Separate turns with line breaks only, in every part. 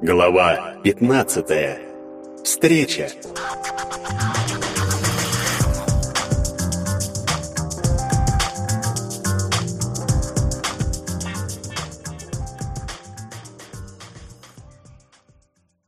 Глава 15. Встреча.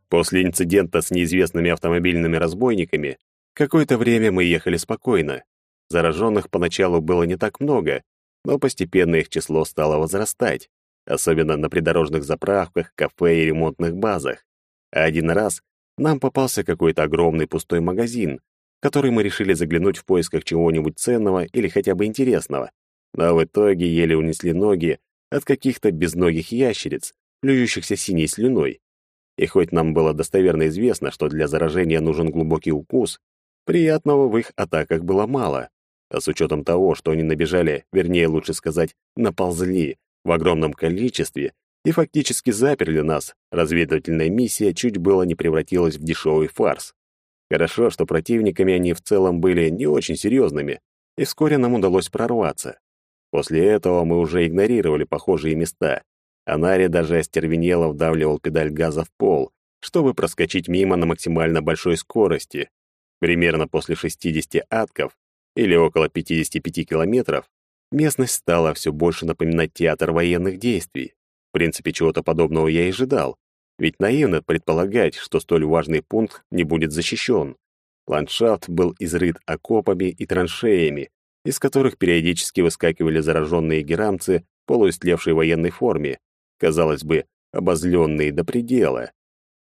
После инцидента с неизвестными автомобильными разбойниками какое-то время мы ехали спокойно. Зараженных поначалу было не так много, но постепенно их число стало возрастать особенно на придорожных заправках, кафе и ремонтных базах. А один раз нам попался какой-то огромный пустой магазин, в который мы решили заглянуть в поисках чего-нибудь ценного или хотя бы интересного. Но в итоге еле унесли ноги от каких-то безногих ящериц, плюющихся синей слюной. И хоть нам было достоверно известно, что для заражения нужен глубокий укус, приятного в их атаках было мало. А с учетом того, что они набежали, вернее, лучше сказать, наползли в огромном количестве и фактически заперли нас, разведывательная миссия чуть было не превратилась в дешевый фарс. Хорошо, что противниками они в целом были не очень серьезными, и вскоре нам удалось прорваться. После этого мы уже игнорировали похожие места, а Нари даже остервенело вдавливал педаль газа в пол, чтобы проскочить мимо на максимально большой скорости. Примерно после 60 атков, или около 55 километров, местность стала все больше напоминать театр военных действий. В принципе, чего-то подобного я и ожидал, ведь наивно предполагать, что столь важный пункт не будет защищен. Ландшафт был изрыт окопами и траншеями, из которых периодически выскакивали зараженные герамцы в полуистлевшей военной форме, казалось бы, обозленные до предела.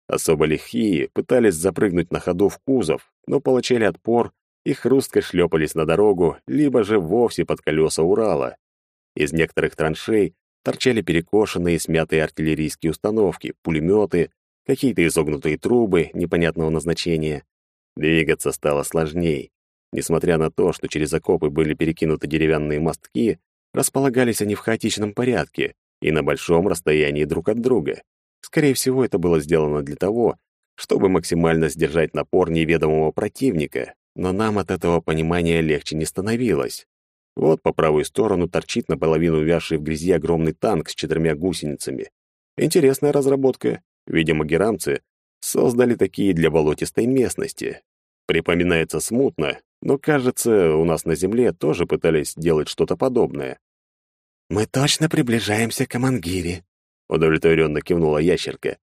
Особо лихие пытались запрыгнуть на ходу в кузов, но получали отпор и хрустко шлепались на дорогу, либо же вовсе под колеса Урала. Из некоторых траншей торчали перекошенные смятые артиллерийские установки, пулеметы, какие-то изогнутые трубы непонятного назначения. Двигаться стало сложней. Несмотря на то, что через окопы были перекинуты деревянные мостки, располагались они в хаотичном порядке и на большом расстоянии друг от друга. Скорее всего, это было сделано для того, чтобы максимально сдержать напор неведомого противника, но нам от этого понимания легче не становилось. Вот по правую сторону торчит наполовину увязший в грязи огромный танк с четырьмя гусеницами. Интересная разработка. Видимо, герамцы создали такие для болотистой местности. Припоминается смутно, но, кажется, у нас на Земле тоже пытались делать что-то подобное.
«Мы точно приближаемся к Амангире», —
удовлетворенно кивнула ящерка.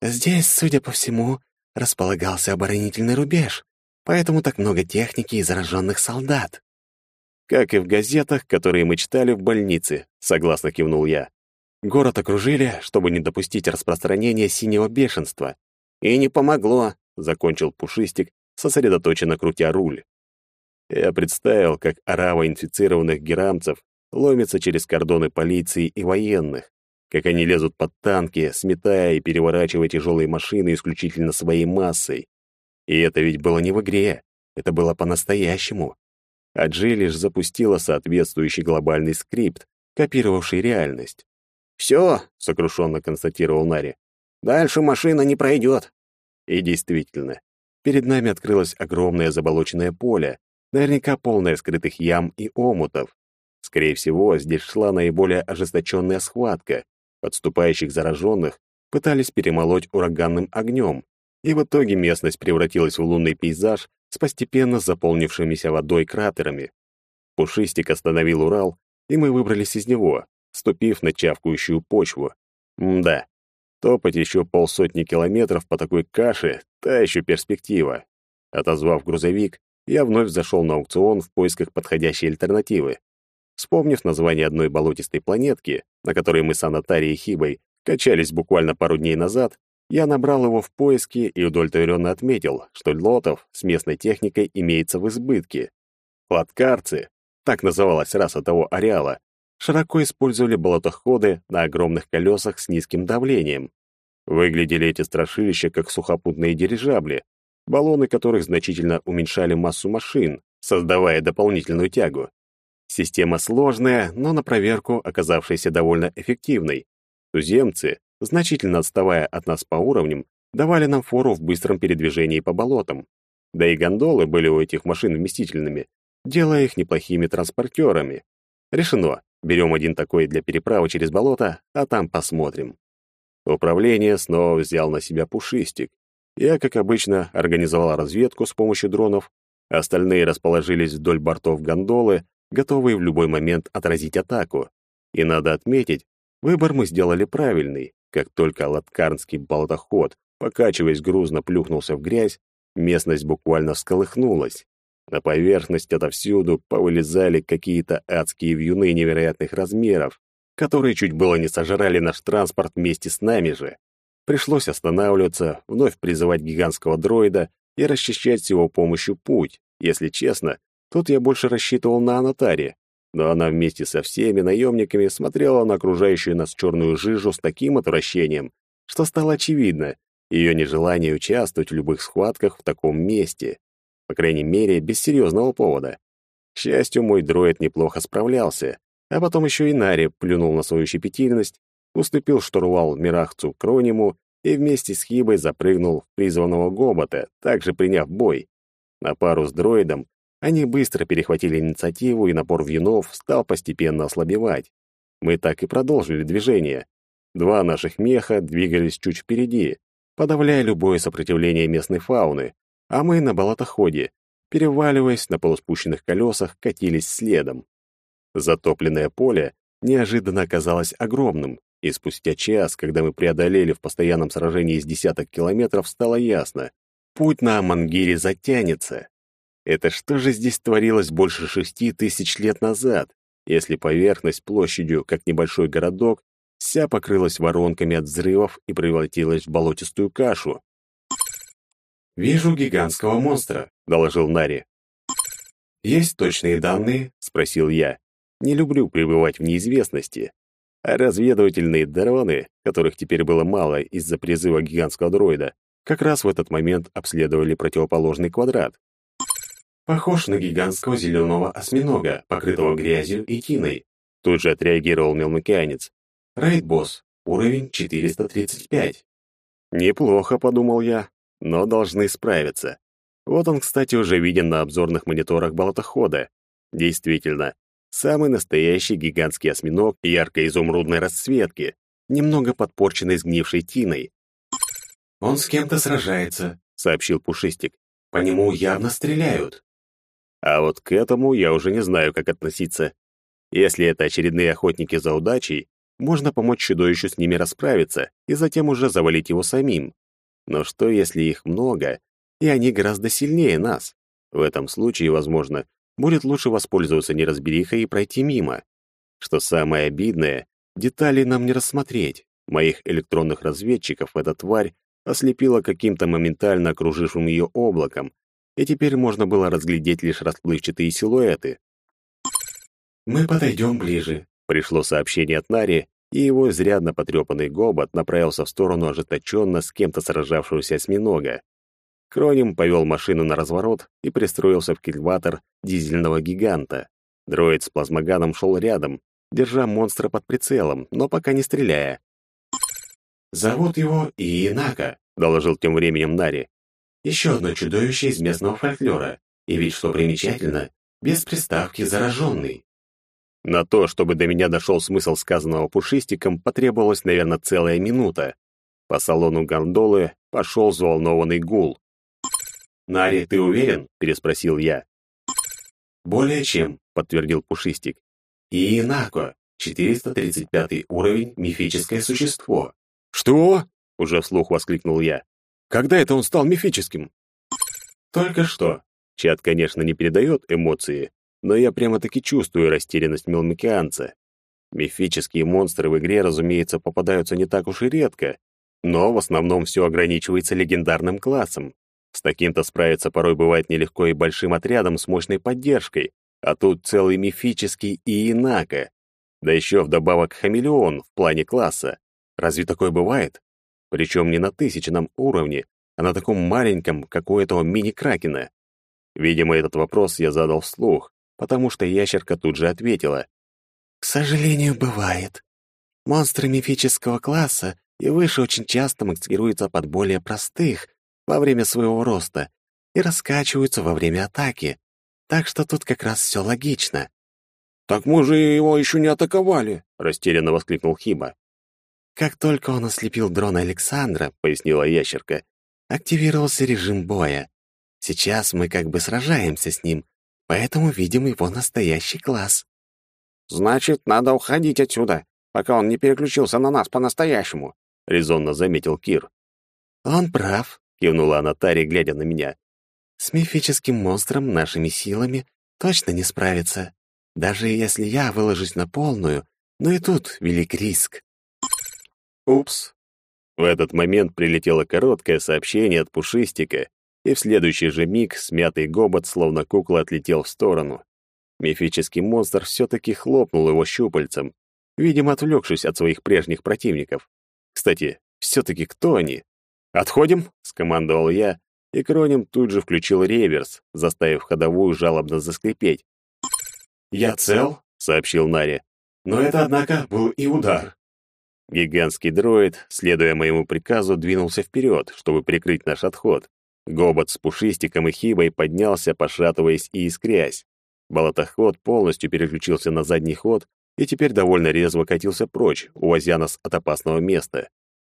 «Здесь, судя по всему, располагался оборонительный рубеж поэтому так много техники и зараженных солдат.
Как и в газетах, которые мы читали в больнице, согласно кивнул я. Город окружили, чтобы не допустить распространения синего бешенства. И не помогло, закончил Пушистик, сосредоточенно крутя руль. Я представил, как орава инфицированных герамцев ломится через кордоны полиции и военных, как они лезут под танки, сметая и переворачивая тяжелые машины исключительно своей массой, и это ведь было не в игре, это было по-настоящему. А Джи лишь запустила соответствующий глобальный скрипт, копировавший реальность.
«Все», — сокрушенно констатировал Нари, — «дальше машина не пройдет».
И действительно, перед нами открылось огромное заболоченное поле, наверняка полное скрытых ям и омутов. Скорее всего, здесь шла наиболее ожесточенная схватка. Подступающих зараженных пытались перемолоть ураганным огнем, и в итоге местность превратилась в лунный пейзаж с постепенно заполнившимися водой кратерами. Пушистик остановил Урал, и мы выбрались из него, ступив на чавкающую почву. Мда, топать еще полсотни километров по такой каше — та еще перспектива. Отозвав грузовик, я вновь зашел на аукцион в поисках подходящей альтернативы. Вспомнив название одной болотистой планетки, на которой мы с Анатарией Хибой качались буквально пару дней назад, я набрал его в поиске и удовлетворенно отметил, что лотов с местной техникой имеется в избытке. Хладкарцы, так называлась раса того ареала, широко использовали болотоходы на огромных колесах с низким давлением. Выглядели эти страшилища как сухопутные дирижабли, баллоны которых значительно уменьшали массу машин, создавая дополнительную тягу. Система сложная, но на проверку оказавшаяся довольно эффективной. Туземцы, значительно отставая от нас по уровням, давали нам фору в быстром передвижении по болотам. Да и гондолы были у этих машин вместительными, делая их неплохими транспортерами. Решено. Берем один такой для переправы через болото, а там посмотрим. Управление снова взял на себя Пушистик. Я, как обычно, организовал разведку с помощью дронов, остальные расположились вдоль бортов гондолы, готовые в любой момент отразить атаку. И надо отметить, выбор мы сделали правильный. Как только латкарнский болотоход, покачиваясь грузно, плюхнулся в грязь, местность буквально всколыхнулась. На поверхность отовсюду повылезали какие-то адские вьюны невероятных размеров, которые чуть было не сожрали наш транспорт вместе с нами же. Пришлось останавливаться, вновь призывать гигантского дроида и расчищать с его помощью путь. Если честно, тут я больше рассчитывал на Анатаре, но она вместе со всеми наемниками смотрела на окружающую нас черную жижу с таким отвращением, что стало очевидно ее нежелание участвовать в любых схватках в таком месте. По крайней мере, без серьезного повода. К счастью, мой дроид неплохо справлялся, а потом еще и Нари плюнул на свою щепетильность уступил штурвал Мирахцу Крониму и вместе с Хибой запрыгнул в призванного Гобота, также приняв бой. На пару с дроидом они быстро перехватили инициативу, и напор вьюнов стал постепенно ослабевать. Мы так и продолжили движение. Два наших меха двигались чуть впереди, подавляя любое сопротивление местной фауны, а мы на болотоходе, переваливаясь на полуспущенных колесах, катились следом. Затопленное поле неожиданно оказалось огромным, и спустя час, когда мы преодолели в постоянном сражении из десяток километров, стало ясно — путь на Амангире затянется. Это что же здесь творилось больше шести тысяч лет назад, если поверхность площадью, как небольшой городок, вся покрылась воронками от взрывов и превратилась в болотистую кашу?
«Вижу гигантского монстра», — доложил Нари. «Есть точные данные?» — спросил я. «Не люблю пребывать в неизвестности, а разведывательные дроны, которых теперь было мало из-за призыва гигантского дроида, как раз в этот момент обследовали противоположный квадрат. «Похож на гигантского зеленого осьминога, покрытого грязью и тиной», тут же отреагировал мелмокеанец. «Рейд-босс, уровень 435».
«Неплохо», — подумал я, — «но должны справиться». Вот он, кстати, уже виден на обзорных мониторах болотохода. Действительно, Самый настоящий гигантский осьминог ярко-изумрудной расцветки, немного подпорченный сгнившей тиной.
«Он с кем-то сражается», — сообщил Пушистик. «По нему явно стреляют».
А вот к этому я уже не знаю, как относиться. Если это очередные охотники за удачей, можно помочь чудовищу с ними расправиться и затем уже завалить его самим. Но что, если их много, и они гораздо сильнее нас? В этом случае, возможно, будет лучше воспользоваться неразберихой и пройти мимо. Что самое обидное, детали нам не рассмотреть. Моих электронных разведчиков эта тварь ослепила каким-то моментально окружившим ее облаком, и теперь можно было разглядеть лишь расплывчатые силуэты.
«Мы подойдем ближе», —
пришло сообщение от Нари, и его изрядно потрепанный гобот направился в сторону ожесточенно с кем-то сражавшегося осьминога. Кроним повел машину на разворот и пристроился в кильватор дизельного гиганта. Дроид с плазмоганом шел рядом, держа монстра под прицелом, но пока не стреляя.
«Зовут его Иенака», — доложил тем временем Нари. «Еще одно чудовище из местного фольклора. И ведь, что примечательно, без приставки «зараженный».
На то, чтобы до меня дошел смысл сказанного пушистиком, потребовалась, наверное, целая минута. По салону гондолы пошел взволнованный гул.
«Нари, ты уверен?»
— переспросил я.
«Более чем», — подтвердил Пушистик. «И Инако, 435 уровень, мифическое существо».
«Что?» — уже вслух воскликнул я. «Когда это он стал мифическим?»
«Только что».
Чат, конечно, не передает эмоции, но я прямо-таки чувствую растерянность мелмикианца. Мифические монстры в игре, разумеется, попадаются не так уж и редко, но в основном все ограничивается легендарным классом. С таким-то справиться порой бывает нелегко и большим отрядом с мощной поддержкой, а тут целый мифический и инако. Да еще вдобавок хамелеон в плане класса. Разве такое бывает? Причем не на тысячном уровне, а на таком маленьком, как у этого мини-кракена. Видимо, этот вопрос я задал вслух, потому что ящерка тут же ответила.
«К сожалению, бывает. Монстры мифического класса и выше очень часто маскируются под более простых, во время своего роста и раскачиваются во время атаки. Так что тут как раз все логично.
«Так мы же его еще не атаковали!» — растерянно воскликнул Хиба.
Как только он ослепил дрон Александра, пояснила ящерка, активировался режим боя. Сейчас мы как бы сражаемся с ним, поэтому видим его настоящий класс.
Значит, надо уходить отсюда, пока он не переключился на нас по-настоящему, резонно заметил Кир.
Он прав, кивнула Анатария, глядя на меня. С мифическим монстром нашими силами точно не справиться. Даже если я выложусь на полную, но и тут велик риск.
Упс. В этот момент прилетело короткое сообщение от Пушистика, и в следующий же миг смятый гобот, словно кукла, отлетел в сторону. Мифический монстр все-таки хлопнул его щупальцем, видимо, отвлекшись от своих прежних противников. Кстати, все-таки кто они? «Отходим!» — скомандовал я, и Кронем тут же включил реверс, заставив ходовую жалобно заскрипеть.
«Я цел», — сообщил Нари. «Но это, однако, был и удар».
Гигантский дроид, следуя моему приказу, двинулся вперед, чтобы прикрыть наш отход. Гобот с пушистиком и хибой поднялся, пошатываясь и искрясь. Болотоход полностью переключился на задний ход и теперь довольно резво катился прочь, увозя нас от опасного места.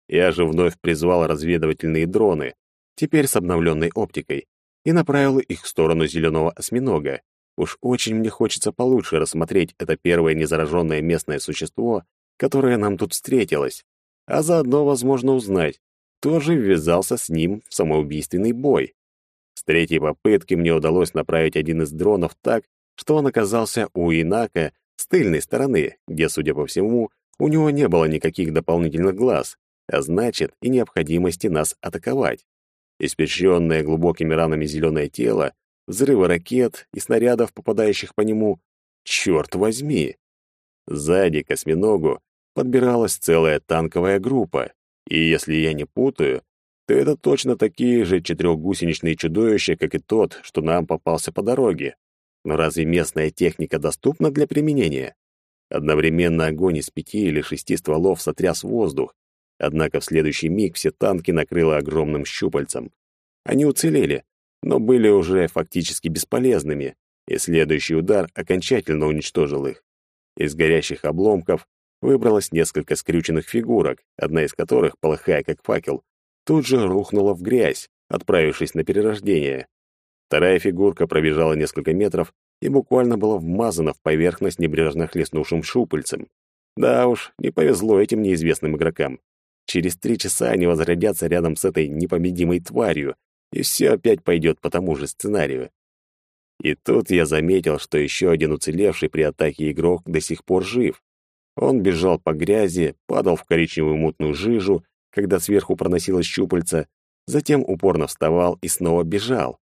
Я же вновь призвал разведывательные дроны, теперь с обновленной оптикой, и направил их в сторону зеленого осьминога. Уж очень мне хочется получше рассмотреть это первое незараженное местное существо, которое нам тут встретилось, а заодно, возможно, узнать, кто же ввязался с ним в самоубийственный бой. С третьей попытки мне удалось направить один из дронов так, что он оказался у Инака с тыльной стороны, где, судя по всему, у него не было никаких дополнительных глаз, а значит и необходимости нас атаковать. Испещренное глубокими ранами зеленое тело, взрывы ракет и снарядов, попадающих по нему. Черт возьми! Сзади к осьминогу подбиралась целая танковая группа, и если я не путаю, то это точно такие же четырехгусеничные чудовища, как и тот, что нам попался по дороге. Но разве местная техника доступна для применения? Одновременно огонь из пяти или шести стволов сотряс воздух, однако в следующий миг все танки накрыло огромным щупальцем. Они уцелели, но были уже фактически бесполезными, и следующий удар окончательно уничтожил их. Из горящих обломков выбралось несколько скрюченных фигурок, одна из которых, полыхая как факел, тут же рухнула в грязь, отправившись на перерождение. Вторая фигурка пробежала несколько метров и буквально была вмазана в поверхность небрежно хлестнувшим шупальцем. Да уж, не повезло этим неизвестным игрокам. Через три часа они возродятся рядом с этой непобедимой тварью, и все опять пойдет по тому же сценарию. И тут я заметил, что еще один уцелевший при атаке игрок до сих пор жив. Он бежал по грязи, падал в коричневую мутную жижу, когда сверху проносилось щупальце, затем упорно вставал и снова бежал.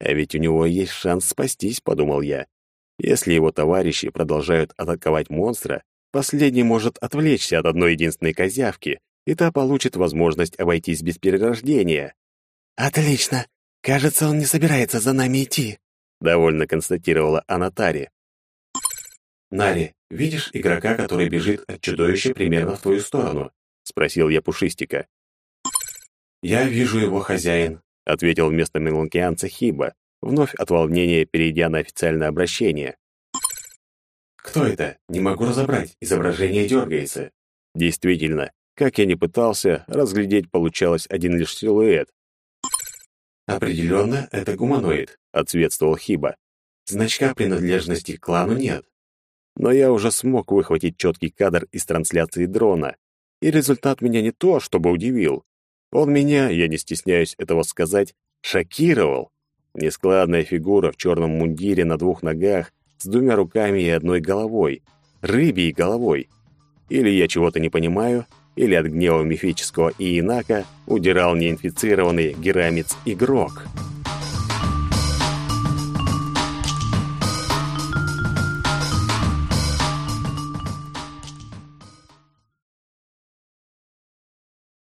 А ведь у него есть шанс спастись, подумал я. Если его товарищи продолжают атаковать монстра, последний может отвлечься от одной единственной козявки, и та получит возможность обойтись без перерождения.
«Отлично! Кажется, он не собирается за нами идти», — довольно констатировала Анатари.
«Нари, видишь игрока, который бежит от чудовища примерно в твою сторону?» — спросил я Пушистика. «Я вижу его хозяин ответил вместо меланкианца Хиба, вновь от волнения перейдя на официальное обращение. «Кто это? Не могу разобрать. Изображение дергается».
Действительно, как я ни пытался, разглядеть получалось один лишь силуэт.
«Определенно, это гуманоид», — ответствовал Хиба. «Значка принадлежности к клану нет».
Но я уже смог выхватить четкий кадр из трансляции дрона, и результат меня не то, чтобы удивил. Он меня, я не стесняюсь этого сказать, шокировал. Нескладная фигура в черном мундире на двух ногах, с двумя руками и одной головой. Рыбьей головой. Или я чего-то не понимаю, или от гнева мифического Иенака удирал неинфицированный герамец-игрок.